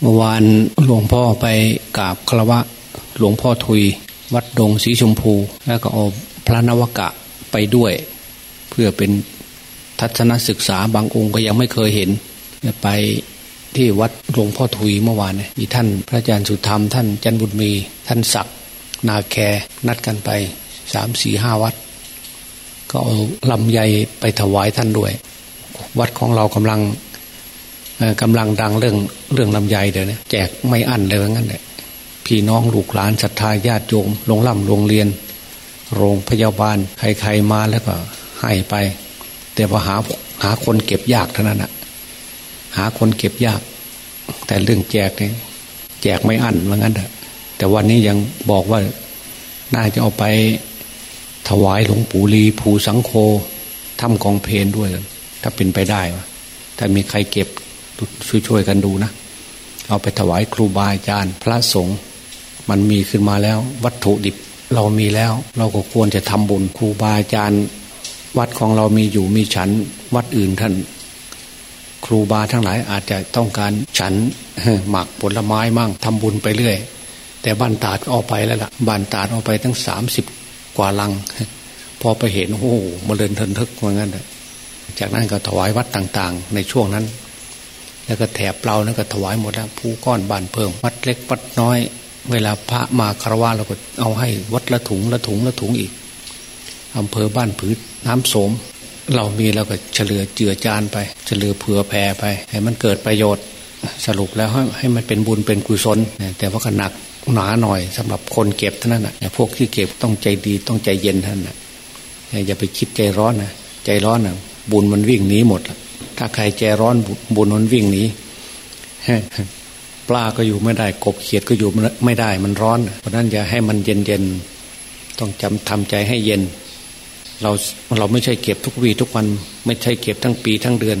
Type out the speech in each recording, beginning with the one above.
เมื่อวานหลวงพ่อไปกราบคารวะ หลวงพ่อทุย วัดดงสีชมพู แล้วก็เอาพระนวกะไปด้วย เพื่อเป็นทัศนศึกษาบางองค์ก็ยังไม่เคยเห็น ไปที่วัดหลวงพ่อทุยเมื่อวานเนี่ยมีท่านพระอาจารย์สุธรรม ท่านจันบุญมี ท่านศักด์นาแคนัดกันไปสามสี่ห้าวัด ก็เอาลำไยไปถวายท่านด้วย วัดของเรากำลัง กำลังดังเรื่องเรื่องลำไยเดี๋ยวนี้แจกไม่อั้นเลยว่างั้นแหละพี่น้องลูกหลานศรัทธาญาติโยมโรงล่ำโรงเรียน โรงพยาบาลใครๆมาแล้วก็ให้ไป แต่ว่าหาหาคนเก็บยากเท่านั้นอะหาคนเก็บยาก แต่เรื่องแจกเนี่ยแจกไม่อั้นว่างั้นเถอะแต่วันนี้ยังบอกว่าน่าจะเอาไปถวายหลวงปู่ลีภูสังโฆทำกองเพลนด้วย ถ้าเป็นไปได้ถ้ามีใครเก็บ ช่วยๆกันดูนะ เอาไปถวายครูบาอาจารย์ พระสงฆ์มันมีขึ้นมาแล้ว วัตถุดิบเรามีแล้ว เราก็ควรจะทำบุญครูบาอาจารย์ วัดของเรามีอยู่มีฉัน วัดอื่นท่าน ครูบาทั้งหลายอาจจะต้องการฉันหมักผลไม้มั่งทำบุญไปเรื่อย แต่บ้านตาดเอาไปแล้วล่ะบ้านตาดเอาไปตั้งสามสิบกว่าลัง พอไปเห็นโอ้โหมาเดินเทินทึกเหมือนกันจากนั้นก็ถวายวัดต่าง ๆ ในช่วงนั้น แล้วก็แถบเรานั่นก็ถวายหมดแล้วผู้ก้อนบานเพิ่มวัดเล็กวัดน้อย เวลาพระมาคารวะเราก็เอาให้วัดละถุงละถุงละถุงอีกอำเภอบ้านผืดน้ำโสม เรามีเราก็เฉลือเจือจานไป เฉลือเผื่อแผ่ไป ให้มันเกิดประโยชน์ สรุปแล้วให้ให้มันเป็นบุญเป็นกุศล แต่ว่าก็หนักหนาหน่อยสำหรับคนเก็บเท่านั้นนะพวกที่เก็บต้องใจดีต้องใจเย็นท่านนะอย่าไปคิดใจร้อนนะใจร้อนนะบุญมันวิ่งหนีหมด ถ้าใครใจร้อนบุญมันวิ่งหนีปลาก็อยู่ไม่ได้ กบเขียดก็อยู่ไม่ได้มันร้อน เพราะนั้นอย่าให้มันเย็นเย็นต้องจำทำใจให้เย็น เราเราไม่ใช่เก็บทุกวีทุกวัน ไม่ใช่เก็บทั้งปีทั้งเดือน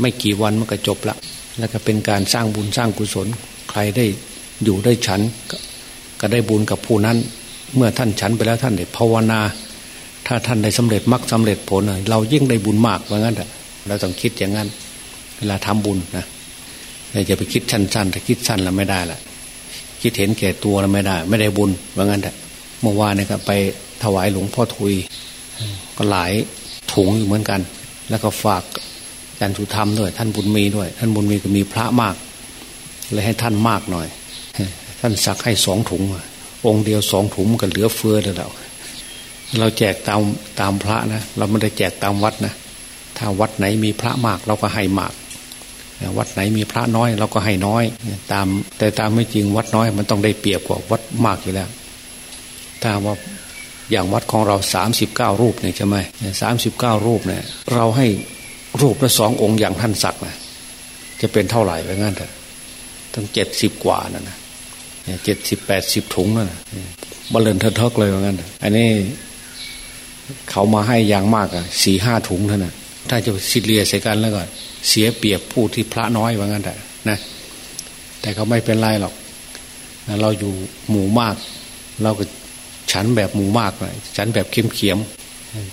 ไม่กี่วันมันก็จบละ แล้วก็เป็นการสร้างบุญสร้างกุศล ใครได้อยู่ได้ฉันก็ได้บุญกับผู้นั้น เมื่อท่านฉันไปแล้วท่านได้ภาวนา ถ้าท่านได้สำเร็จมรรคสาเร็จผลเรายิ่งได้บุญมากเหมือนกัน เราต้องคิดอย่างนั้น เวลาทำบุญนะอย่าไปคิดสั้นๆถ้าคิดสั้นแล้วไม่ได้ละคิดเห็นแก่ตัวแล้วไม่ได้ ไม่ได้บุญเหมือนกันแต่เมื่อวานนี่ยก็ไปถวายหลวงพ่อทุย ก็หลายถุงอยู่เหมือนกัน แล้วก็ฝากอาจารย์สุธรรมด้วย ท่านบุญมีด้วย ท่านบุญมีก็มีพระมาก เลยให้ท่านมากหน่อย ท่านสักให้สองถุง องค์เดียวสองถุงก็เหลือเฟือเลยเราเราแจกตามตามพระนะ เราไม่ได้แจกตามวัดนะ ถ้าวัดไหนมีพระมากเราก็ให้มาก วัดไหนมีพระน้อยเราก็ให้น้อย ตาม แต่ตามไม่จริงวัดน้อย มันต้องได้เปรียบกว่าวัดมากอยู่แล้ว ถ้าว่าอย่างวัดของเราสามสิบเก้ารูปเนี่ยใช่ไหมสามสิบเก้ารูปเนี่ย เราให้รูปละสององค์อย่างท่านศักดิ์นะจะเป็นเท่าไหร่ไปงั้นเถอะตั้งเจ็ดสิบกว่านั่นนะเจ็ดสิบแปดสิบถุงนั่นนะบอลเลนเทเทกเลยว่างั้น อันนี้เขามาให้อย่างมากอะสี่ห้าถุงเท่านั้น ถ้าจะสิเลียใส่กันแล้วก็เสียเปรียบผู้ที่พระน้อยว่างั้นแต่นะแต่เขาไม่เป็นไรหรอกเราอยู่หมู่มาก เราก็ฉันแบบหมู่มากเลยฉันแบบเข้มเขียม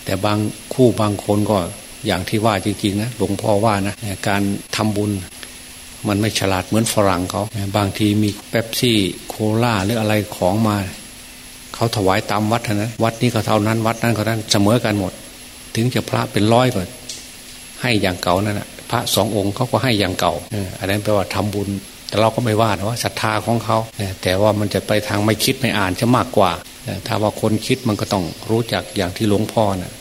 แต่บางคู่บางคนก็อย่างที่ว่าจริงๆนะหลวงพ่อว่านะการทำบุญมันไม่ฉลาดเหมือนฝรั่งเขา บางทีมีเป๊ปซี่โคลาหรืออะไรของมา เขาถวายตามวัดนะวัดนี้ก็เท่านั้นวัดนั้นก็นั้นเสมอกันหมด ถึงจะพระเป็นร้อยก็ ให้อย่างเก่านั่นแหะพระสององค์เขาก็ให้อย่างเก่าอันนั้นแปลว่าทำบุญ แต่เราก็ไม่ว่าว่าศรัทธาของเขาแต่ว่ามันจะไปทางไม่คิดไม่อ่านจะมากกว่าถ้าว่าคนคิดมันก็ต้องรู้จักอย่างที่หลวงพ่อนะ่ะ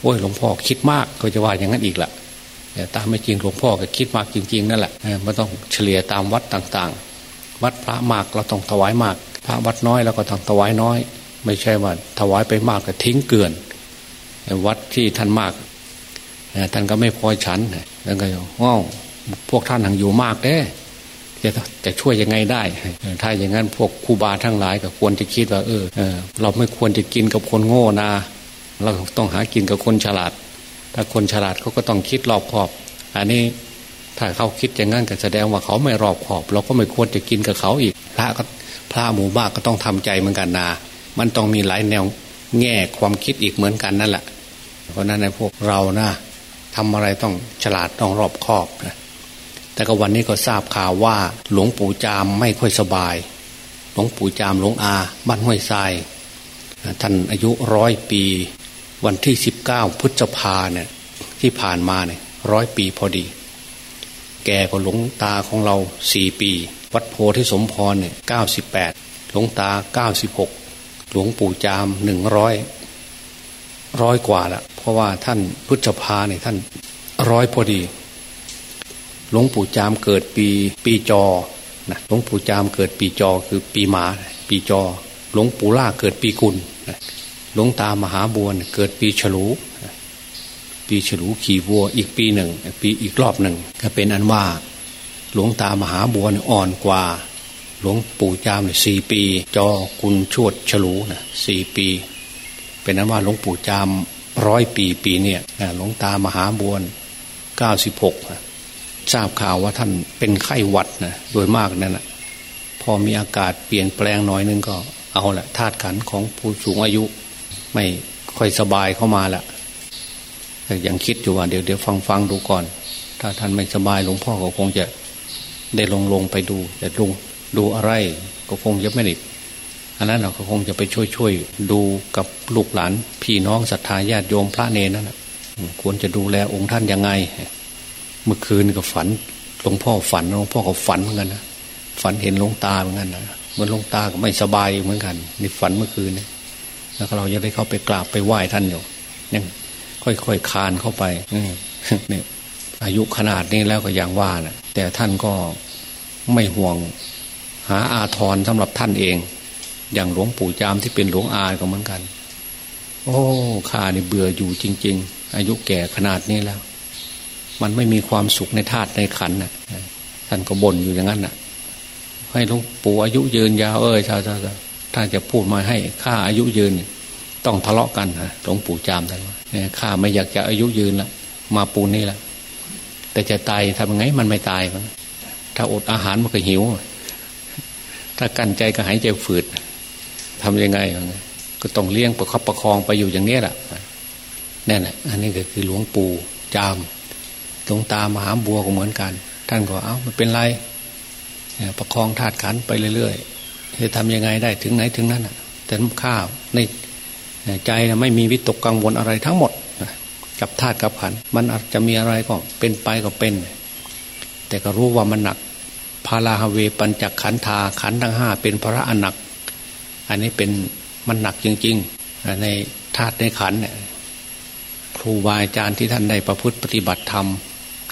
โอ้ยหลวงพ่อคิดมากก็จะว่าอย่างนั้นอีกละแต่ตามไม่จริงหลวงพ่อก็คิดมากจริง ๆ นั่นแหละมันต้องเฉลี่ยตามวัดต่างๆ วัดพระมากเราต้องถวายมาก พระวัดน้อยเราก็ต้องถวายน้อย ไม่ใช่ว่าถวายไปมากก็ทิ้งเกลื่อนวัดที่ท่านมาก ท่านก็ไม่พอฉันแล้วก็ง้าวพวกท่านหังอยู่มากเด้จะจะช่วยยังไงได้ ถ้าอย่างนั้นพวกครูบาทั้งหลายก็ควรจะคิดว่า เออเราไม่ควรจะกินกับคนโง่นาเราต้องหากินกับคนฉลาด ถ้าคนฉลาดเขาก็ต้องคิดรอบขอบ อันนี้ถ้าเขาคิดอย่างนั้นก็แสดงว่าเขาไม่รอบขอบ เราก็ไม่ควรจะกินกับเขาอีก พระก็พระหมู่บ้านก็ต้องทำใจเหมือนกันนา มันต้องมีหลายแนวแง่ความคิดอีกเหมือนกันนั่นแหละ เพราะนั้นในพวกเรานะ ทำอะไรต้องฉลาดต้องรอบคอบนะแต่ก็วันนี้ก็ทราบข่าวว่า หลวงปู่จามไม่ค่อยสบาย หลวงปู่จามหลวงอาบ้านห้วยทราย ท่านอายุร้อยปี วันที่สิบเก้าพฤษภาเนี่ยที่ผ่านมาเนี่ยร้อยปีพอดี แกก็หลวงตาของเราสี่ปี วัดโพธิสมพรเนี่ยเก้าสิบแปดหลวงตาเก้าสิบหกหลวงปู่จามหนึ่งร้อยร้อยกว่าละ ราะว่าท่านพุทธภาเนี่ยท่านร้อยพอดี หลวงปู่จามเกิดปีปีจอนะหลวงปู่จามเกิดปีจอคือปีหมา ปีจอ หลวงปู่ล่าเกิดปีกุลหลวงตามหาบัวเกิดปีฉลู ปีฉลูขี่วัวอีกปีหนึ่ง ปีอีกรอบหนึ่ง ก็เป็นอันว่า หลวงตามหาบัวอ่อนกว่า หลวงปู่จามเนี่ยสี่ปี จอกุลชวดฉลูนะสี่ปี เป็นนั้นว่าหลวงปู่จาม ร้อยปีปีเนี่ยหลวงตามหาบวนเก้าสิบหกทราบข่าวว่าท่านเป็นไข้หวัดนะโดยมากนั่นนะพอมีอากาศเปลี่ยนแปลงน่อยนึงก็เอาละธาตุขันของผู้สูงอายุ ไม่ค่อยสบายเข้ามาละแต่ยังคิดอยู่ว่าเดี๋ยวเดี๋ยวฟังฟังดูก่อน ถ้าท่านไม่สบายหลวงพ่อก็คงจะได้ลงลงไปดู แต่ลงดูอะไรก็คงจะไม่ได้ อันนั้นเราก็คงจะไปช่วยช่วยดูกับลูกหลานพี่น้องศรัทธาญาติโยมพระเนรนั่นควรจะดูแลองค์ท่านยังไง เมื่อคืนก็ฝันหลวงพ่อฝันหลวงพ่อก็ฝันเหมือนกันนะฝันเห็นหลวงตาเหมือนกันนะเหมือนหลวงตาก็ไม่สบายเหมือนกันนี่ฝันเมื่อคืนนี่แล้วเราจะได้เข้าไปกราบไปไหว้ท่านอยู่ยังค่อยๆคานเข้าไปเนี่ยอายุขนาดนี้แล้วก็อย่างว่านะแต่ท่านก็ไม่ห่วง หาอาทรสำหรับท่านเอง อย่างหลวงปู่จามที่เป็นหลวงอาก็เหมือนกัน โอ้ข้านี่เบื่ออยู่จริง ๆ อายุแก่ขนาดนี้แล้ว มันไม่มีความสุขในธาตุในขันน่ะท่านก็บ่นอยู่อย่างนั้นน่ะ ให้หลวงปู่อายุยืนยาวเอ้ยชาวาถ้าจะพูดมาให้ข้าอายุยืน ต้องทะเลาะกันนะหลวงปู่จามท่านว่าข้าไม่อยากจะอายุยืนละมาปูนนี่ละแต่จะตายทำไงมันไม่ตายมันถ้าอดอาหารมันก็หิว ถ้ากั้นใจก็หายใจฝืด ทํำยังไง ก็ต้องเลี้ยงประคับประคองไปอยู่อย่างนี้แหละนั่นแหละอันนี้ก็คือหลวงปู่จามหลวงตามหาบัวก็เหมือนกัน ท่านก็เอามันเป็นไรประคองธาตุขันไปเรื่อยๆจะทำยังไงได้ถึงไหนถึงนั้นแต่ข้าวในใจไม่มีวิตกกังวลอะไรทั้งหมดกับธาตุกับขันมันอาจจะมีอะไรก็เป็นไปก็เป็น แต่ก็รู้ว่ามันหนักพาลาฮเวปัญจขันธาขันทั้งห้าเป็นพระอนัก อันนี้เป็นมันหนักจริง ๆ ในธาตุในขันเนี่ยครูบาอาจารย์ที่ท่านได้ประพฤติปฏิบัติธรรม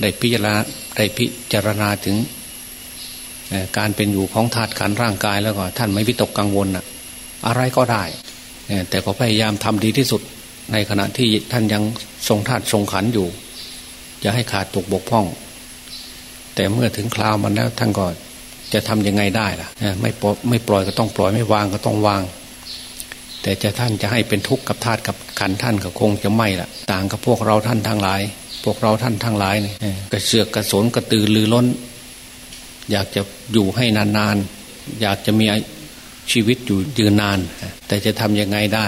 ได้พิจารณาได้พิจารณาถึงการเป็นอยู่ของธาตุขันร่างกายแล้วก็ท่านไม่วิตกกังวลอะอะไรก็ได้ แต่ก็พยายามทำดีที่สุดในขณะที่ท่านยังทรงธาตุทรงขันอยู่จะให้ขาดตกบกพร่อง แต่เมื่อถึงคราวมันแล้วท่านก็ จะทํำยังไงได้ล่ะไม่ปล่อยไม่ปล่อยก็ต้องปล่อยไม่วางก็ต้องวาง แต่จะท่านจะให้เป็นทุกข์กับธาตุกับขันท่านก็คงจะไม่ล่ะ ต่างกับพวกเราท่านทั้งหลาย พวกเราท่านทั้งหลายเนี่ยกระเสือกกระสนกระตือรือร้น อยากจะอยู่ให้นานๆอยากจะมีชีวิตอยู่ยืนนาน แต่จะทํำยังไงได้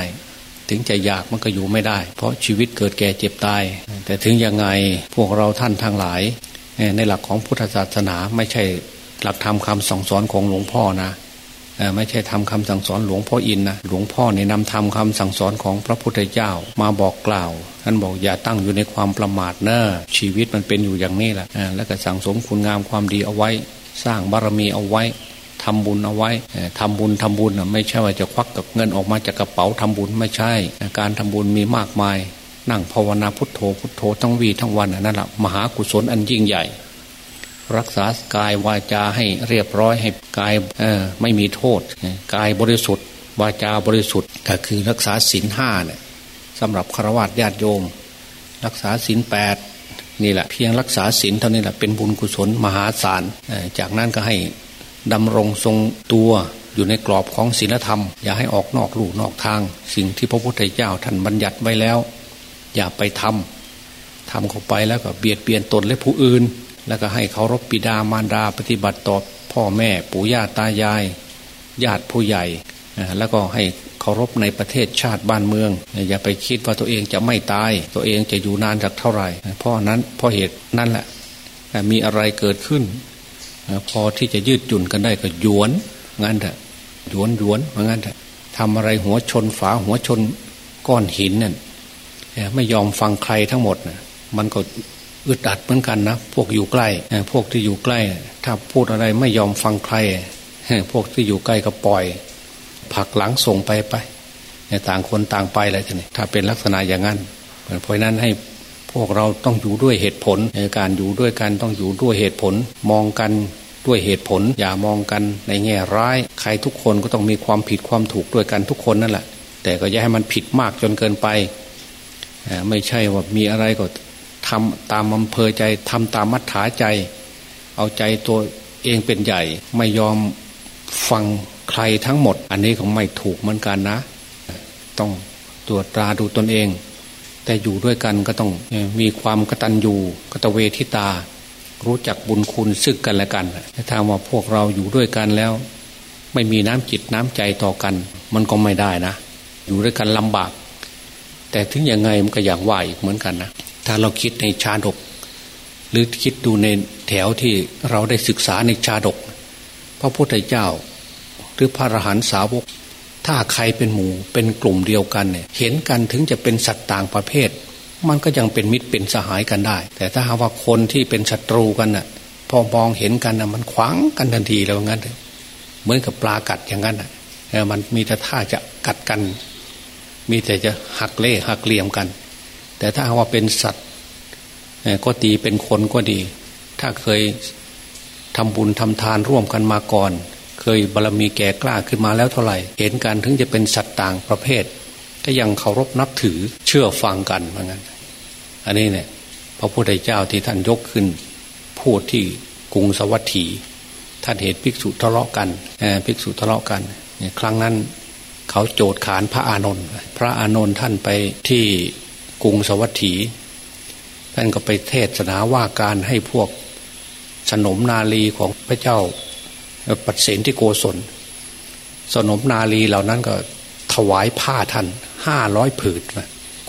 ถึงจะอยากมันก็อยู่ไม่ได้ เพราะชีวิตเกิดแก่เจ็บตาย แต่ถึงยังไงพวกเราท่านทั้งหลาย ในหลักของพุทธศาสนาไม่ใช่ หลักธรรมคำสั่งสอนของหลวงพ่อนะไม่ใช่ทำคำสั่งสอนหลวงพ่ออินนะหลวงพ่อเนี่ยนำทำคำสั่งสอนของพระพุทธเจ้ามาบอกกล่าวท่านบอกอย่าตั้งอยู่ในความประมาทเนอะชีวิตมันเป็นอยู่อย่างนี้แหละแล้วก็สั่งสมคุณงามความดีเอาไว้ สร้างบารมีเอาไว้ทำบุญเอาไว้ทำบุญทำบุญไม่ใช่ว่าจะควักกับเงินออกมาจากกระเป๋าทำบุญไม่ใช่ การทำบุญมีมากมาย นั่งภาวนาพุทโธพุทโธทั้งวีทั้งวันนั่นแหละมหากุศลอันยิ่งใหญ่ รักษากายวาจาให้เรียบร้อยให้กายไม่มีโทษกายบริสุทธิ์ วาจาบริสุทธิ์ก็คือรักษาศีลห้าเนี่ยสำหรับฆราวาสญาติโยม รักษาศีลแปดนี่แหละเพียงรักษาศีลเท่านี้แหละเป็นบุญกุศลมหาศาลจากนั้นก็ให้ดำรงทรงตัวอยู่ในกรอบของศีลธรรม อย่าให้ออกนอกลู่นอกทาง สิ่งที่พระพุทธเจ้าท่านบัญญัติไว้แล้ว อย่าไปทำทำเข้าไปแล้วก็เบียดเบียนตนและผู้อื่น แล้วก็ให้เคารพปิดามารดาปฏิบัติต่อพ่อแม่ปู่ย่าตายาย ญาติผู้ใหญ่ แล้วก็ให้เคารพในประเทศชาติบ้านเมือง อย่าไปคิดว่าตัวเองจะไม่ตาย ตัวเองจะอยู่นานจากเท่าไหร่เพราะนั้นเพราะเหตุนั่นแหละมีอะไรเกิดขึ้น พอที่จะยืดหยุ่นกันได้ก็ยวนงั้นเถอะยวนยวนงั้นเถอะทำอะไรหัวชนฝาหัวชนก้อนหินนั่นไม่ยอมฟังใครทั้งหมดนะมันก็ อึดอัดเหมือนกันนะพวกอยู่ใกล้พวกที่อยู่ใกล้ ถ้าพูดอะไรไม่ยอมฟังใคร พวกที่อยู่ใกล้ก็ปล่อยผักหลังส่งไปไปต่างคนต่างไปอะไรทีนี้ถ้าเป็นลักษณะอย่างนั้นเพราะนั้นให้พวกเราต้องอยู่ด้วยเหตุผลในการอยู่ด้วยกันต้องอยู่ด้วยเหตุผล มองกันด้วยเหตุผล อย่ามองกันในแง่ร้าย ใครทุกคนก็ต้องมีความผิดความถูกด้วยกันทุกคนนั่นแหละ แต่ก็อย่าให้มันผิดมากจนเกินไป ไม่ใช่ว่ามีอะไรก็ ทำตามอำเภอใจทำตามมัธยาใจ เอาใจตัวเองเป็นใหญ่ ไม่ยอมฟังใครทั้งหมด อันนี้ของไม่ถูกเหมือนกันนะ ต้องตรวจตราดูตนเอง แต่อยู่ด้วยกันก็ต้องมีความกตัญญูกตเวทิตา รู้จักบุญคุณซึ่งกันและกันถ้าว่าพวกเราอยู่ด้วยกันแล้ว ไม่มีน้ำจิตน้ำใจต่อกัน มันก็ไม่ได้นะ อยู่ด้วยกันลำบาก แต่ถึงยังไงมันก็อย่างว่าอีกเหมือนกันนะ ถ้าเราคิดในชาดก หรือคิดดูในแถวที่เราได้ศึกษาในชาดก พระพุทธเจ้า หรือพระอรหันตสาวก ถ้าใครเป็นหมู่เป็นกลุ่มเดียวกันเนี่ยเห็นกันถึงจะเป็นสัตว์ต่างประเภท มันก็ยังเป็นมิตรเป็นสหายกันได้ แต่ถ้าหากว่าคนที่เป็นศัตรูกันน่ะพอมองเห็นกันน่ะมันขวางกันทันทีแล้วงั้นเหมือนกับปลากัดอย่างนั้นน่ะมันมีแต่ท่าจะกัดกัน มีแต่จะหักเล่หักเหลี่ยมกัน แต่ถ้าว่าเป็นสัตว์ก็ตีเป็นคนก็ดี ถ้าเคยทำบุญทำทานร่วมกันมาก่อน เคยบารรมีแก่กล้าขึ้นมาแล้วเท่าไหร่ เห็นกันถึงจะเป็นสัตว์ต่างประเภท ก็ยังเคารพนับถือเชื่อฟังกันเหมือนกันอันนี้เนี่ยพระพุทธเจ้าที่ท่านยกขึ้น พูดที่กรุงสวัสดีท่านเห็นภิกษุทะเลาะกันภิกษุทะเลาะกันครั้งนั้นเขาโจดขานพระอานนท์พระอานนท์ท่านไปที่ กรุงสวัสดีท่านก็ไปเทศนาว่าการให้พวกสนมนาลีของพระเจ้าปัดเสนที่โกศล สนมนาลีเหล่านั้นก็ถวายผ้าท่านห้าร้อยผืน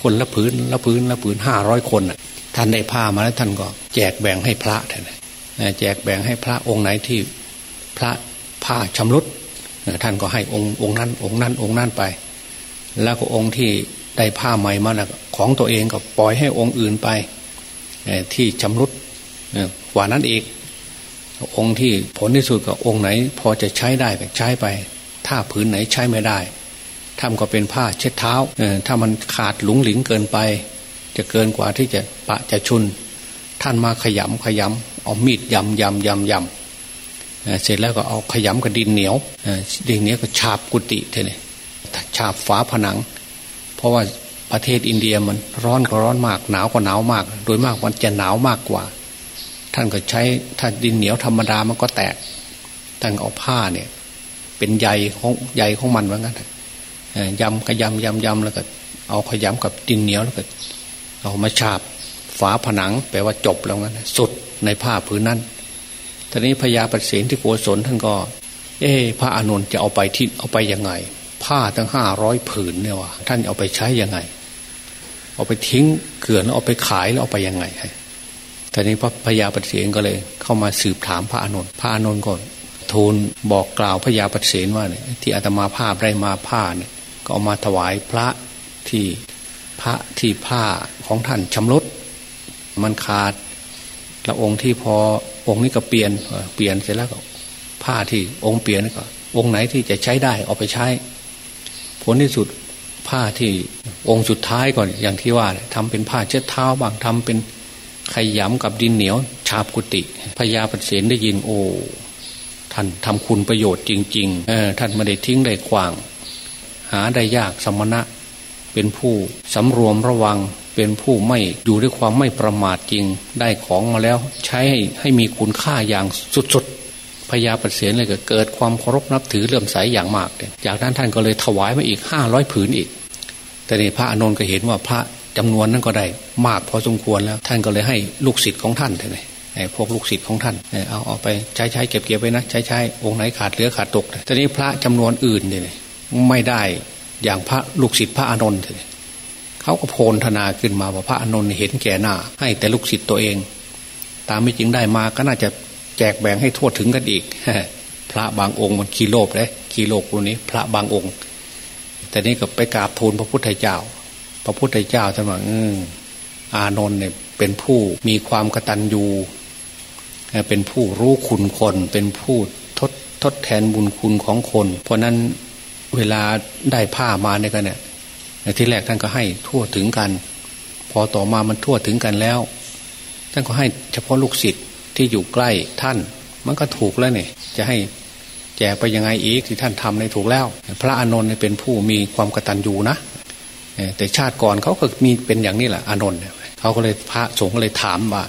คนละผืนละผืนละผืนห้าร้อยคนท่านได้ผ้ามาแล้วท่านก็แจกแบ่งให้พระท่านแจกแบ่งให้พระองค์ไหนที่พระผ้าชำรุดท่านก็ให้องค์องค์นั้นองค์นั้นองค์นั้นไป แล้วก็องค์ที่ได้ผ้าใหม่มานะ ของตัวเองก็ปล่อยให้องค์อื่นไปที่ชำรุดกว่านั้นอีก องค์ที่ผลที่สุดกับองค์ไหน พอจะใช้ได้ก็ใช้ไป ถ้าผืนไหนใช้ไม่ได้ทำก็เป็นผ้าเช็ดเท้าถ้ามันขาดหลุงหลิงเกินไป จะเกินกว่าที่จะปะจะชุน ท่านมาขยำขยำเอามีดยำยำยำยำเสร็จแล้วก็เอาขยำกับดินเหนียวดินเหนียวก็ฉาบกุฏิเท่นี่ฉาบฝาผนัง เพราะว่า ประเทศอินเดียมันร้อนก็ร้อนมาก หนาวก็หนาวมาก โดยมากมันจะหนาวมากกว่า ท่านก็ใช้ถ้าดินเหนียวธรรมดามันก็แตกท่านเอาผ้าเนี่ย เป็นใยของใยของมันว่างั้นยำกระยำยำยำแล้วก็ เอาขยำกับดินเหนียวแล้วก็เอามาฉาบฝาผนัง แปลว่าจบแล้วงั้นสุดในผ้าผืนนั้นทีนี้พญาปเสนที่โกศลท่านก็ เอ๊พระอานนท์จะเอาไปที่เอาไปยังไง ผ้าตั้งห้าร้อยผืนเนี่ยวะท่านเอาไปใช้ยังไง เอาไปทิ้งเกลื่อนแล้วเอาไปขายแล้วเอาไปยังไงทีนี้พระพญาปเสนก็เลย เข้ามาสืบถามพระอานนท์พระอานนท์ก็ทูลบอกกล่าวพระยาปเสนว่าเนี่ยที่อาตมาภาพได้มาผ้าเนี่ยก็เอามาถวายพระที่พระที่ผ้าของท่านชำรุดมันขาดแล้วองค์ที่พอองค์นี้ก็เปลี่ยนเปลี่ยนเสร็จแล้วก็ผ้าที่องค์เปลี่ยนก็องค์ไหนที่จะใช้ได้เอาไปใช้ ผลที่สุด ผ้าที่องค์สุดท้ายก่อนอย่างที่ว่าทำเป็นผ้าเช็ดเท้าบางทำเป็นขยำกับดินเหนียว ชาบกุติพญาปเสนได้ยินโอ้ท่านทำคุณประโยชน์จริงๆเออท่านไม่ได้ทิ้งได้กวาง หาได้ยากสมณะ เป็นผู้สำรวมระวังเป็นผู้ไม่อยู่ด้วยความไม่ประมาทจริงได้ของมาแล้ว ใช้ให้ให้มีคุณค่าอย่างสุดๆพญาปเสนเลยก็เกิดความเคารพนับถือเลื่อมใสอย่างมาก จากนั้นท่านก็เลยถวายมาอีกห้าร้อยผืนอีก แต่ในพระอานนท์ก็เห็นว่าพระจำนวนนั้นก็ได้มากพอสมควรแล้ว ท่านก็เลยให้ลูกศิษย์ของท่านเลยพวกลูกศิษย์ของท่านเอาเอาไปใช้ใช้เก็บเก็บไว้นะใช้ใช้องค์ไหนขาดเหลือขาดตกแต่นี้พระจำนวนอื่นเนี่ยไม่ได้อย่างพระลูกศิษย์พระอานนท์เลยเขาก็โพลธนาขึ้นมาว่าพระอานนท์เห็นแก่หน้า ให้แต่ลูกศิษย์ตัวเอง ตามไม่จริงได้มาก็น่าจะแจกแบ่งให้ทั่วถึงกันอีกพระบางองค์มันขี้โลภเลยขี้โลภตัวนี้ พระบางองค์ แต่นี้ก็ไปกราบทูลพระพุทธเจ้า พระพุทธเจ้าท่านว่าออานนท์เนี่ยเป็นผู้มีความกตัญญูเป็นผู้รู้คุณคน เป็นผู้ทดทดแทนบุญคุณของคน เพราะนั้นเวลาได้ผ้ามาเนี่ยกันเนี่ยที่แรกท่านก็ให้ทั่วถึงกัน พอต่อมามันทั่วถึงกันแล้ว ท่านก็ให้เฉพาะลูกศิษย์ที่อยู่ใกล้ท่าน มันก็ถูกแล้วเนี่ยจะให้ แจกไปยังไงอีกที่ท่านทำในถูกแล้ว พระอานนท์เป็นผู้มีความกตัญญูนะแต่ชาติก่อนเขาก็มีเป็นอย่างนี้แหละอานนท์เขาก็เลยพระสงฆ์ก็เลยถามว่า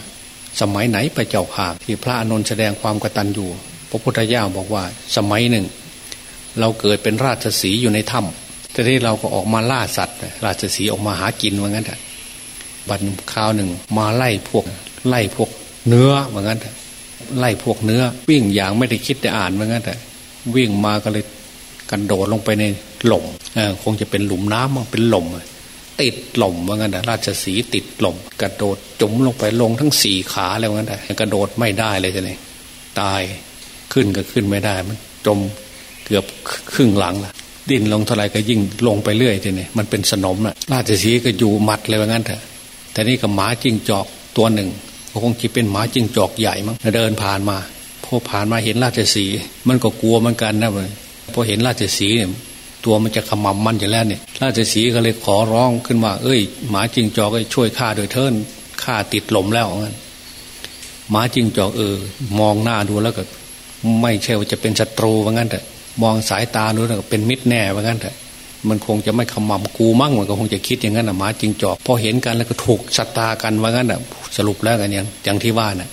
สมัยไหนพระเจ้าข่าที่พระอานนท์แสดงความกตัญญูพระพุทธเจ้าบอกว่าสมัยหนึ่ง เราเกิดเป็นราชสีอยู่ในถ้ำแต่ที่เราก็ออกมาล่าสัตว์ ราชสีออกมาหากินว่างั้นแหะบัดคราวหนึ่งมาไล่พวกไล่พวกเนื้อว่างั้นไล่พวกเนื้อวิ่งอย่างไม่ได้คิดแต่อ่านว่างั้นแต่ วิ่งมาก็เลยกันโดดลงไปในหล่มคงจะเป็นหลุมน้ำมั้งเป็นหล่มติดหล่มว่างั้นแต่ราชสีติดหล่มกระโดดจมลงไปลงทั้งสี่ขาแล้วงั้นแต่กระโดดไม่ได้เลยจะเนี่ยตายขึ้นก็ขึ้นไม่ได้ มันจมเกือบครึ่งหลังละดิ้นลงเท่าไรก็ยิ่งลงไปเรื่อยทีนี้มันเป็นสนมน่ะราชสีก็อยู่มัดเลยว่างั้นเถอะแต่นี่กับหมาจิ้งจอกตัวหนึ่งก็คงจะเป็นหมาจิ้งจอกใหญ่มั้งเดินผ่านมา พอผ่านมาเห็นราชสีมันก็กลัวเหมือนกันนะเลยพอเห็นราชสีเนี่ยตัวมันจะขมำมันอยู่แล้วเนี่ยราชสีก็เลยขอร้องขึ้นว่าเอ้ย หมาจิงจอกช่วยข้าโดยเทินข้าติดหลมแล้วงั้นหมาจิงจอกเออ มองหน้าดูแล้วก็ ไม่ใช่ว่าจะเป็นศัตรูว่างั้นแต่มองสายตาดูแล้วก็เป็นมิตรแน่ว่างั้นแต่มันคงจะไม่ขมำกูมั่งมันก็คงจะคิดอย่างนั้นนะหมาจิงจอกพอเห็นกันแล้วก็ถูกสัตตากันว่างั้นอะสรุปแล้วกันอย่างอย่างที่ว่าน่ะ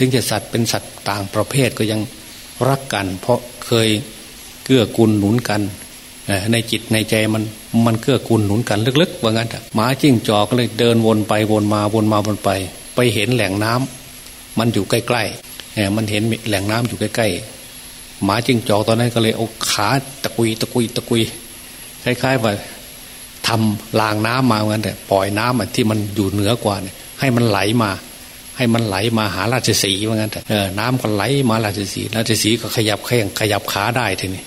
ถึงจะสัตว์เป็นสัตว์ต่างประเภทก็ยังรักกัน เพราะเคยเกื้อกูลหนุนกันในจิตในใจมันมันเกื้อกูลหนุนกันลึกๆว่างั้นหมาจิ้งจอกก็เลยเดินวนไปวนมาวนมาวนไป ไปเห็นแหล่งน้ำมันอยู่ใกล้ๆมันเห็นแหล่งน้ำอยู่ใกล้ๆหมาจิ้งจอกตอนนั้นก็เลยเอาขาตะกุยตะกุยตะกุยคล้ายๆว่าทำรางน้ำมาเหมือนแต่ปล่อยน้ำที่มันอยู่เหนือกว่าเนี่ยให้มันไหลมา ให้มันไหลมาหาราชสีเหมือนกันแต่เออน้ำก็ไหลมาราชสีราชสีก็ขยับแข้งขยับขาได้ทีนี้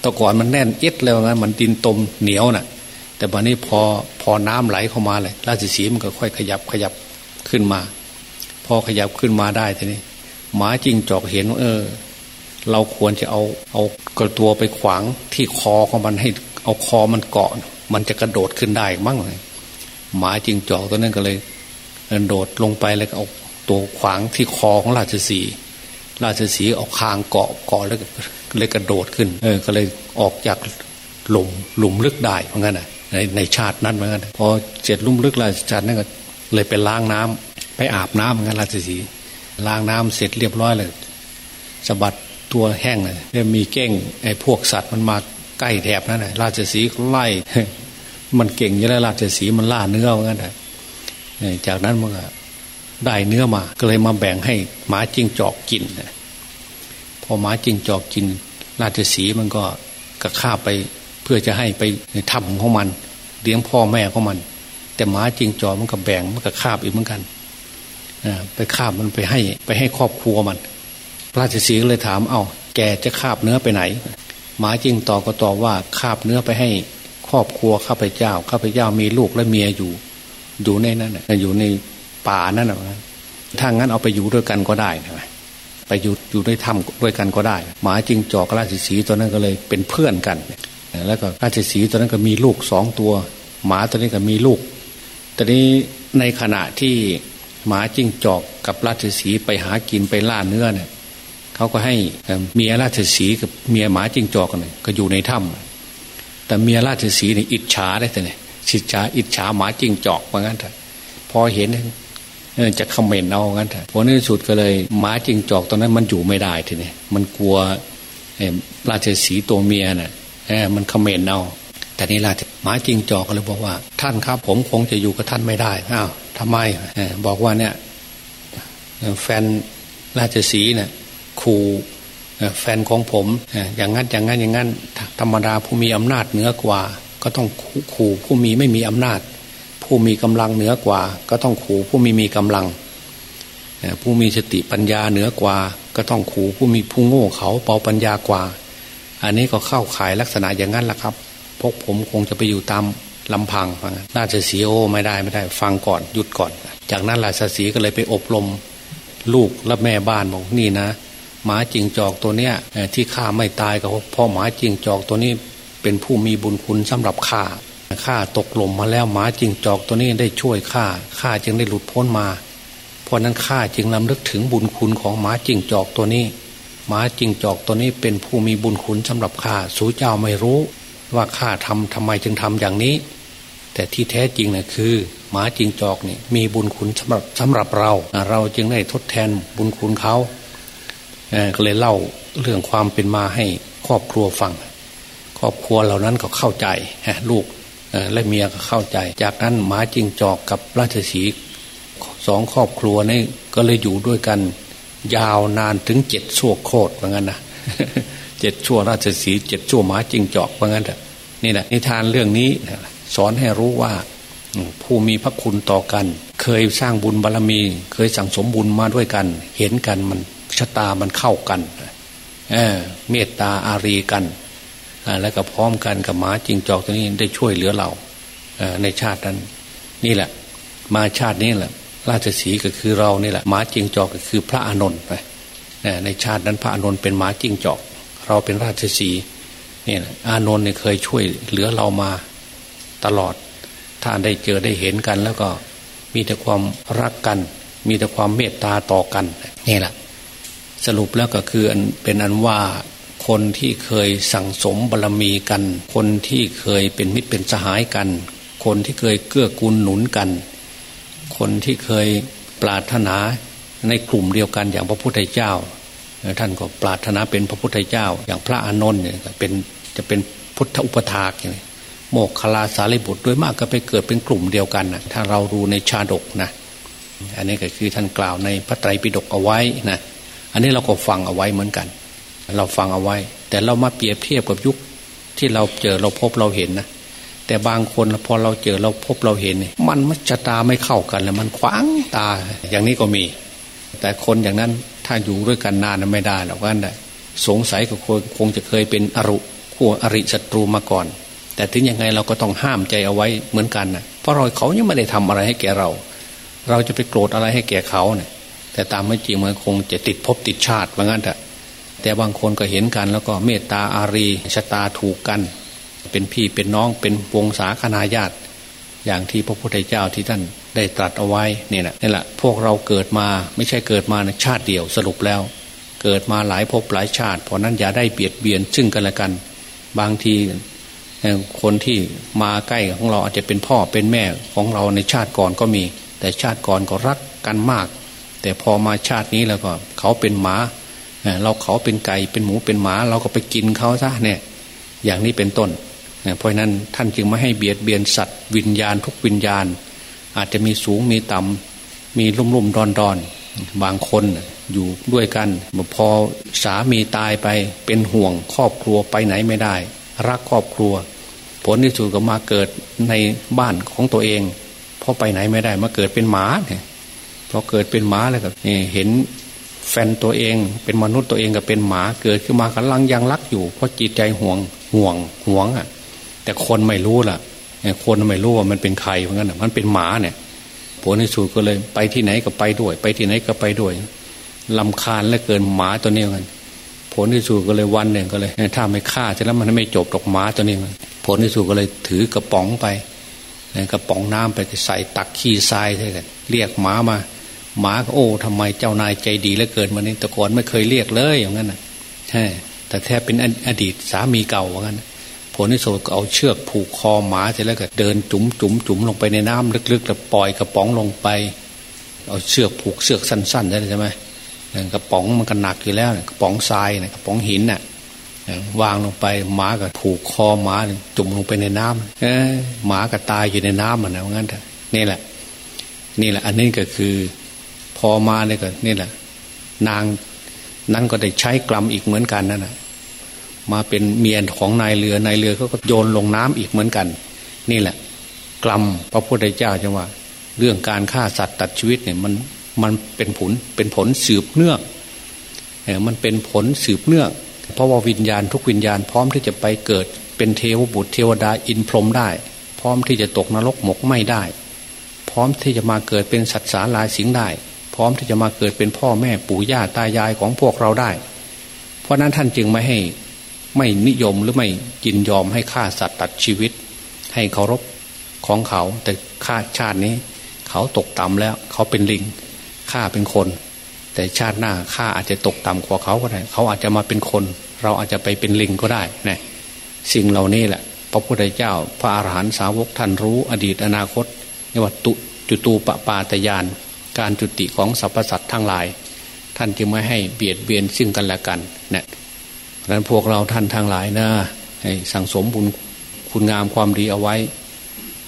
แต่ก่อนมันแน่นเอ็ดเลยงั้นมันดินตมเหนียวน่ะ แต่บัดนี้พอพอน้ำไหลเข้ามาเลย ราชสีมันก็ค่อยขยับขยับขึ้นมา พอขยับขึ้นมาได้ทีนี้หมาจริงจอกเห็นเออ เราควรจะเอาเอากระตัวไปขวางที่คอของมันให้เอาคอมันเกาะ มันจะกระโดดขึ้นได้มั้งเลยหมาจริงจอกตัวนั้นก็เลยโดดลงไปแล้วก็เอา ตัวขวางที่คอของราชสีราชสีเอาคางเกาะเกาะแล้วก็เลยกระโดดขึ้น เออ ก็เลยออกจากหลุมหลุมลึกได้เหมือนกันนะในในชาตินั้นเหมือนกันพอเจ็ดลุ่มลึกราชชาตินั้นก็เลยไปล้างน้ำไปอาบน้ำเหมือนกันราชสีล้างน้ำเสร็จเรียบร้อยเลยสะบัดตัวแห้งเลยมีเก้งไอ้พวกสัตว์มันมาใกล้แถบนั่นแหละราชสีไล่ มันเก่งอยู่แล้วราชสีมันล่าเนื้อเหมือนกันจากนั้นมันก็ ได้เนื้อมา ก็เลยมาแบ่งให้หมาจิ้งจอกกินพอหมาจิ้งจอกกิน ราชสีมันก็กระคาบไปเพื่อจะให้ไปทำของมัน เลี้ยงพ่อแม่ของมัน แต่หมาจิ้งจอกมันก็แบ่งมันก็คาบอีกเหมือนกันไปคาบมันไปให้ ไปให้ครอบครัวมัน ราชสีเลยถามเอา้าแกจะคาบเนื้อไปไหน หมาจิงตอบก็ตอบว่าคาบเนื้อไปให้ครอบครัวข้าพเจ้าข้าพเจ้ามีลูกและเมียอยู่ อยู่ในนั้นอยู่ใน ป่านั่นนะถ้างั้นเอาไปอยู่ด้วยกันก็ได้นะไหมไปอยู่อยู่ด้วยถ้ำด้วยกันก็ได้ หมาจิงจอกราชสีตัวนั้นก็เลยเป็นเพื่อนกัน แล้วก็ราชสีตัวนั้นก็มีลูกสองตัว หมาตัวนี้ก็มีลูกตอนนี้ในขณะที่หมาจิงจอกกับราชสีไปหากินไปล่าเนื้อเนี่ยเขาก็ให้เมียราชสีกับเมียหมาจิงจอกกันก็อยู่ในถ้ำแต่เมียราชสีเนี่ยอิจฉาได้แต่เนี่ยชิจฉาอิจฉาหมาจิงจอกว่างั้นเถอะพอเห็น จะคอมเมนเอางั้นเถอะผลในสุดก็เลยหมาจิงจอกตอนนั้นมันอยู่ไม่ได้ทีนี้มันกลัวราชสีตัวเมียน่ะมันคอมเมนเอาแต่นี่ราชหมาจิงจอกก็เลยบอกว่า ท่านครับ ผมคงจะอยู่กับท่านไม่ได้อ้าวทำไมบอกว่าเนี่ยแฟนราชสีเนี่ยขู่แฟนของผมอย่างนั้นอย่างนั้นอย่างนั้นธรรมดาผู้มีอำนาจเหนือกว่า ก็ต้องขู่ผู้มีไม่มีอำนาจ ผู้มีกำลังเหนือกว่า ก็ต้องขู่ผู้มีมีกำลัง ผู้มีสติปัญญาเหนือกว่า ก็ต้องขู่ผู้มีผู้โง่เขาเปาปัญญากว่า อันนี้ก็เข้าขายลักษณะอย่างนั้นแหละครับพกผมคงจะไปอยู่ตามลำพังน่าจะสีโอไม่ได้ไม่ได้ ฟังก่อนหยุดก่อน จากนั้นราชสีก็เลยไปอบรมลูกและแม่บ้านบอกนี่นะหมาจิงจอกตัวเนี้ยที่ข้าไม่ตายก็เพราะหมาจิงจอกตัวนี้เป็นผู้มีบุญคุณสำหรับข้า ข้าตกหล่มมาแล้วหมาจิงจอกตัวนี้ได้ช่วยข้าข้าจึงได้หลุดพ้นมา เพราะนั้นข้าจึงลำลึกถึงบุญคุณของหมาจิงจอกตัวนี้หมาจิงจอกตัวนี้เป็นผู้มีบุญคุณสำหรับข้าสูเจ้าไม่รู้ ว่าข้าทำทำไมจึงทำอย่างนี้ แต่ที่แท้จริงนะ่ะคือหมาจิงจอกนี่มีบุญคุณสำหรับสำหรับเรา เราจึงได้ทดแทนบุญคุณเขาก็เลยเล่าเรื่องความเป็นมาให้ครอบครัวฟัง ครอบครัวเหล่านั้นก็เข้าใจลูก และเมียก็เข้าใจ จากนั้นหมาจิงจอกกับราชสีสองครอบครัวนี่ก็เลยอยู่ด้วยกัน ยาวนานถึงเจ็ดชั่วโคตรว่างั้นนะเจ็ดชั่วราชสีเจ็ดชั่วหมาจิงจอกว่างั้นเถอะนี่แหละนิทานเรื่องนี้สอนให้รู้ว่าผู้มีพระคุณต่อกัน เคยสร้างบุญบารรมี เคยสั่งสมบุญมาด้วยกัน เห็นกันมันชะตามันเข้ากันเเมตตาอารีกัน แล้วก็พร้อมกันกับหมาจิงจอกตัวนี้ได้ช่วยเหลือเราในชาตินั้น นี่แหละ มาชาตินี้แหละ ราชสีก็คือเรานี่แหละหมาจิงจอกก็คือพระอานนท์ไปในชาตินั้นพระอานนท์เป็นหมาจิงจอก เราเป็นราชสีนี่แหละอานนท์เนี่ยเคยช่วยเหลือเรามาตลอด ถ้าได้เจอได้เห็นกัน แล้วก็มีแต่ความรักกัน มีแต่ความเมตตาต่อกันนี่แหละสรุปแล้วก็คือเป็นอันว่า คนที่เคยสั่งสมบารรมีกัน คนที่เคยเป็นมิตรเป็นสหายกัน คนที่เคยเกื้อกูลหนุนกัน คนที่เคยปรารถนาในกลุ่มเดียวกันอย่างพระพุทธเจ้า ท่านก็ปรารถนาเป็นพระพุทธเจ้า อย่างพระอานนท์เนี่ยเป็นจะเป็นพุทธอุปถากอย่างนี้โมกขลาสารีบุตรด้วยมากก็ไปเกิดเป็นกลุ่มเดียวกันนะถ้าเราดูในชาดกนะ อันนี้ก็คือท่านกล่าวในพระไตรปิฎกเอาไว้นะ อันนี้เราก็ฟังเอาไว้เหมือนกัน เราฟังเอาไว้ แต่เรามาเปรียบเทียบกับยุคที่เราเจอเราพบเราเห็นนะแต่บางคนพอเราเจอเราพบเราเห็น มันมัจตาไม่เข้ากันแล้วมันขวางตาอย่างนี้ก็มี แต่คนอย่างนั้นถ้าอยู่ด้วยกันนานไม่ได้หรอกว่าน่สงสัยก็คงจะเคยเป็นอรุขั้วอริศัตรูมาก่อน แต่ถึงยังไงเราก็ต้องห้ามใจเอาไว้เหมือนกันนะเพราะเราเขายังไม่ได้ทำอะไรให้แก่เรา เราจะไปโกรธอะไรให้แก่เขาเนี่ยแต่ตามไม่จริงมันคงจะติดภพติดชาติว่างั้นแต่ แต่บางคนก็เห็นกัน แล้วก็เมตตาอารีชะตาถูกกัน เป็นพี่เป็นน้องเป็นวงศาคณาญาติ อย่างที่พระพุทธเจ้าที่ท่านได้ตรัสเอาไว้เนี่ยแหละนี่แหละพวกเราเกิดมาไม่ใช่เกิดมาในชาติเดียวสรุปแล้ว เกิดมาหลายภพหลายชาติ เพราะนั้นอย่าได้เบียดเบียนซึ่งกันและกัน บางทีคนที่มาใกล้ของเราอาจจะเป็นพ่อเป็นแม่ของเราในชาติก่อนก็มี แต่ชาติก่อนก็รักกันมาก แต่พอมาชาตินี้แล้วก็ เขาเป็นหมา เราเขาเป็นไก่เป็นหมูเป็นหมา เราก็ไปกินเขาซะเนี่ย อย่างนี้เป็นต้นเพราะนั้นท่านจึงไม่ให้เบียดเบียนสัตว์วิญญาณทุกวิญญาณ อาจจะมีสูงมีต่ำมีลุ่มลุ่มดอนดอนบางคนอยู่ด้วยกันพอสามีตายไปเป็นห่วงครอบครัวไปไหนไม่ได้ รักครอบครัว ผลที่สุดก็มาเกิดในบ้านของตัวเองเพราะไปไหนไม่ได้มาเกิดเป็นหมาเนี่ยพอเกิดเป็นหมาแล้วก็เห็น แฟนตัวเอง เป็นมนุษย์ตัวเองก็เป็นหมาเกิดขึ้นมากำลังยังรักอยู่ เพราะจิตใจห่วงห่วงห่วงอะ แต่คนไม่รู้ล่ะคนไม่รู้ว่ามันเป็นใครเพราะงั้นมันเป็นหมาเนี่ยผลที่สุดก็เลยไปที่ไหนก็ไปด้วย ไปที่ไหนก็ไปด้วยลำคาญและเกินหมาตัวนี้กันผลที่สุดก็เลยวันหนึ่งก็เลย ถ้าไม่ฆ่าจะแล้วมันไม่จบดอกม้าตัวนี้ผลที่สุดก็เลยถือกระป๋องไปกระป๋องน้ำไปใส่ตักขี้ทรายใช่กันเรียกหมามา หมาก็โอ้ทำไมเจ้านายใจดีเหลือเกินมานี่ตะกอนไม่เคยเรียกเลยอย่างนั้นนะใช่แต่แทบเป็นอดีตสามีเก่าอย่างนั้นผลที่สุดก็เอาเชือกผูกคอหมาเสร็จแล้วก็เดินจุ๋มจุ๋มจุ๋มลงไปในน้ำลึกๆแล้วปล่อยกระป๋องลงไป เอาเชือกผูกเชือกสั้นๆใช่ไหมกระป๋องมันก็หนักอยู่แล้วกระป๋องทรายกระป๋องหินน่ะวางลงไปหมาก็ผูกคอหมาจุ่มลงไปในน้ำเอหมาก็ตายอยู่ในน้ำเหมันนะงั้นนี่แหละ นี่แหละ อันนี้ก็คือ พอมาเนี่ยก็นี่แหละ นางนั้นก็ได้ใช้กลัมอีกเหมือนกันนั่นแหะมาเป็นเมียของนายเรือนายเรือเขาก็โยนลงน้ำอีกเหมือนกัน นี่แหละ กลัมพระพุทธเจ้าจะว่า เรื่องการฆ่าสัตว์ตัดชีวิตเนี่ยมันมันเป็นผลเป็นผลสืบเนื่องมันเป็นผลสืบเนื่อง เพราะว่าวิญญาณทุกวิญญาณพร้อมที่จะไปเกิด เป็นเทวบุตรเทวดาอินพรหมได้ พร้อมที่จะตกนรกหมกไหมได้ พร้อมที่จะมาเกิดเป็นสัตว์สาลายสิงได้ ร้อมที่จะมาเกิดเป็นพ่อแม่ปู่ย่าตายายของพวกเราได้ เพราะนั้นท่านจึงไม่ให้ไม่นิยมหรือไม่ยินยอมให้ฆ่าสัตว์ตัดชีวิต ให้เคารพของเขา แต่ฆ่าชาตินี้ เขาตกต่ำแล้ว เขาเป็นลิงฆ่าเป็นคน แต่ชาติหน้าฆ่าอาจจะตกต่ำกว่าเขาก็ได้เขาอาจจะมาเป็นคน เราอาจจะไปเป็นลิงก็ได้นะสิ่งเหล่านี้แหละ พระพุทธเจ้า พระอาหารหันตสาวกท่านรู้อดีตอนาคตนี่ว่าตุจุตูปปาตยาน การจุติของสรรพสัตว์ทั้งหลาย ท่านจึงไม่ให้เบียดเบียนซึ่งกันและกันเนี่ยดังนั้นพวกเราท่านทั้งหลายนะให้สั่งสมบุญคุณงามความดีเอาไว้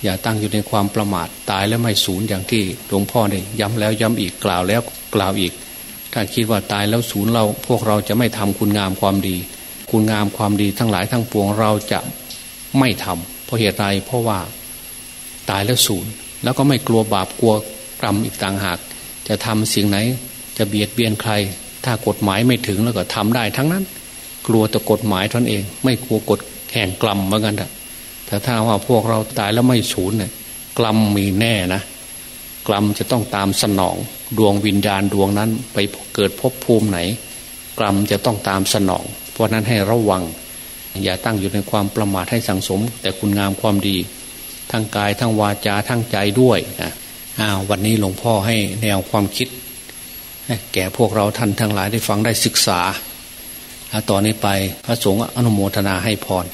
อย่าตั้งอยู่ในความประมาทตายแล้วไม่สูญอย่างที่หลวงพ่อได้ย้ำแล้วย้ำอีกกล่าวแล้วกล่าวอีก ถ้าคิดว่าตายแล้วสูญเราพวกเราจะไม่ทำคุณงามความดี คุณงามความดีทั้งหลายทั้งปวงเราจะไม่ทำเพราะเหตุใดเพราะว่าตายแล้วสูญแล้วก็ไม่กลัวบาปกลัว กรรมอีกต่างหาก จะทำสิ่งไหน จะเบียดเบียนใคร ถ้ากฎหมายไม่ถึงแล้วก็ทำได้ทั้งนั้น กลัวแต่กฎหมายท่านเอง ไม่กลัวกฎแห่งกรรมเหมือนกันแต่ถ้าว่าพวกเราตายแล้วไม่สูญเนี่ยกรรมมีแน่นะกรรมจะต้องตามสนองดวงวิญญาณดวงนั้น ไปเกิดภพภูมิไหน กรรมจะต้องตามสนอง เพราะนั้นให้ระวัง อย่าตั้งอยู่ในความประมาทให้สังสม แต่คุณงามความดี ทั้งกายทั้งวาจาทั้งใจด้วยนะ วันนี้หลวงพ่อให้แนวความคิด แก่พวกเราท่านทั้งหลายได้ฟังได้ศึกษา ต่อนนี้ไปพระสงฆ์อนุโมทนาให้พร